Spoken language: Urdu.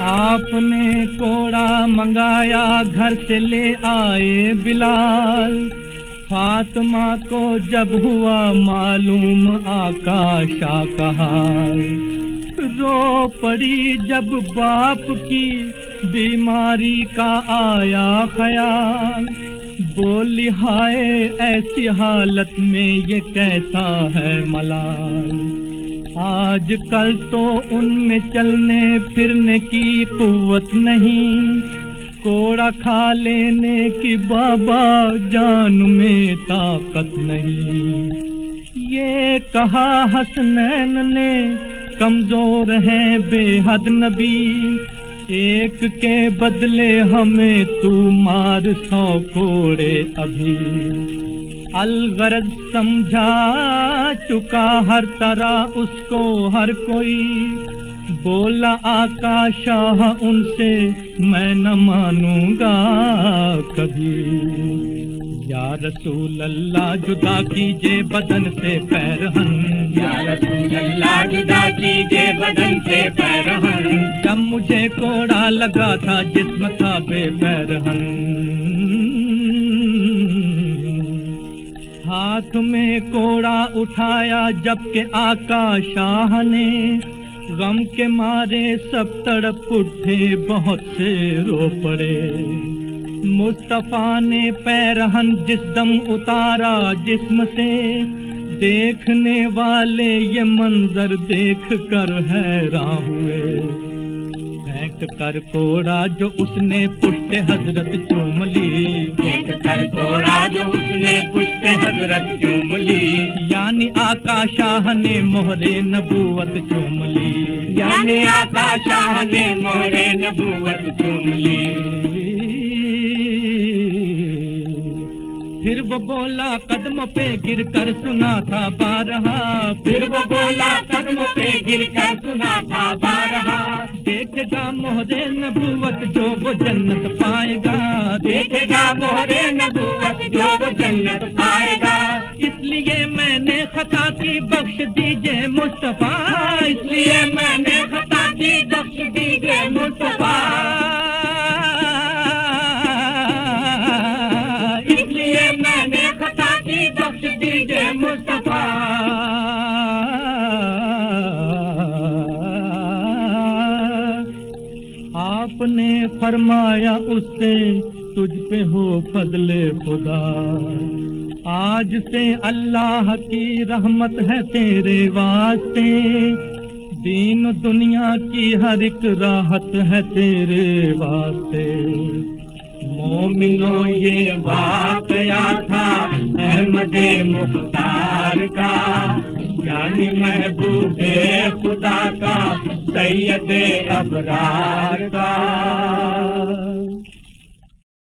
آپ نے کوڑا منگایا، گھر سے لے آئے بلال۔ فاطمہ کو جب ہوا معلوم آکاشا کہا رو پڑی جب باپ کی بیماری کا آیا خیال۔ بولی، ہائے، ایسی حالت میں یہ کیسا ہے ملال؟ آج کل تو ان میں چلنے پھرنے کی قوت نہیں۔ کوڑا کھا لینے کی بابا جان میں طاقت نہیں۔ یہ کہا حسنین نے، کمزور ہے بے حد نبی۔ ایک کے بدلے ہمیں تو مار سو کوڑے ابھی۔ الغرض سمجھا چکا ہر طرح اس کو ہر کوئی۔ بولا آقا شاہ ان سے میں نہ مانوں گا کبھی۔ یا رسول اللہ جدا کیجے بدن سے پیرہن یا رسول اللہ جدا کیجے بدن سے پیرہن جب مجھے کوڑا لگا تھا جسم تھا بے پیرہن ہاتھ میں کوڑا اٹھایا جبکہ آقا شاہ نے غم کے مارے سب تڑپ اٹھے، بہت سے رو پڑے۔ مصطفیٰ نے پیرہن جس دم اتارا جسم سے، دیکھنے والے یہ منظر دیکھ کر حیران ہوئے۔ پھینک کر کوڑا جو اس نے پشت حضرت چوم لی۔ ایک کر کوڑا جو اس نے پشت حضرت چوم لی یعنی آقا شاہ نے مہرے نبوت چوم لی یعنی آقا شاہ نے مورے نبوت چوم لی پھر وہ بولا قدم پہ گر کر سنا تھا بارہا۔ پھر وہ بولا قدم پہ گر کر سنا تھا بارہا۔ مہرے نبوت جو وہ جنت پائے گا دیکھے گا مورے نبوت جو وہ جنت پائے گا اس لیے میں نے خطا کی بخش دیجیے مصطفیٰ اس لیے میں نے خطا کی بخش دیجیے مصطفیٰ اس لیے میں نے خطا کی بخش دیجیے مصطفیٰ فرمایا اس سے، تجھ پہ ہو فضل خدا۔ آج سے اللہ کی رحمت ہے تیرے واسطے۔ دین دنیا کی ہر ایک راحت ہے تیرے واسطے۔ مومنو یہ واقعہ تھا احمد مختار کا۔ یعنی محبوب خدا کا سید ابرار کا۔